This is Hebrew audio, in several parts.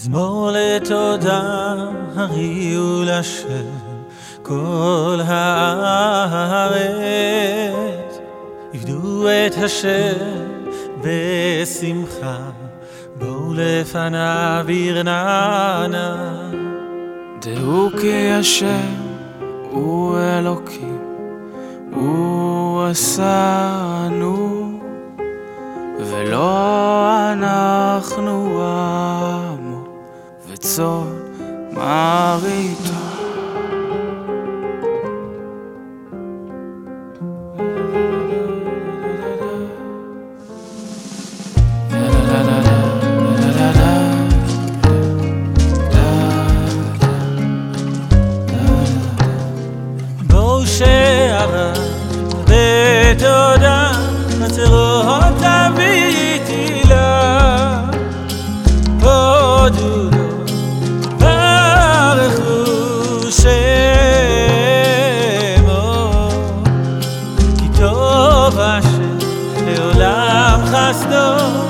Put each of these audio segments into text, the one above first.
מזמור לתודה הריעו לשם כל הארץ. עבדו את השם בשמחה בואו לפניו ברננה. דעו כי השם הוא אלוקים הוא עשנו וצאן מרעיתו בואו לעולם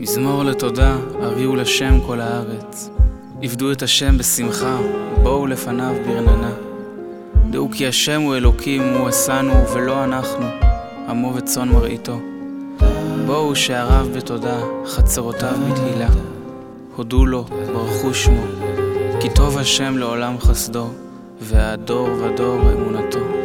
מזמור לתודה, הביאו לשם כל הארץ. עבדו את השם בשמחה, בואו לפניו ברננה. דעו כי השם הוא אלוקים, הוא עשנו ולא אנחנו, עמו וצאן מרעיתו. בואו שעריו בתודה, חצרותיו בתהילה. הודו לו, ברכו שמו, כי טוב השם לעולם חסדו, והדור ודור אמונתו.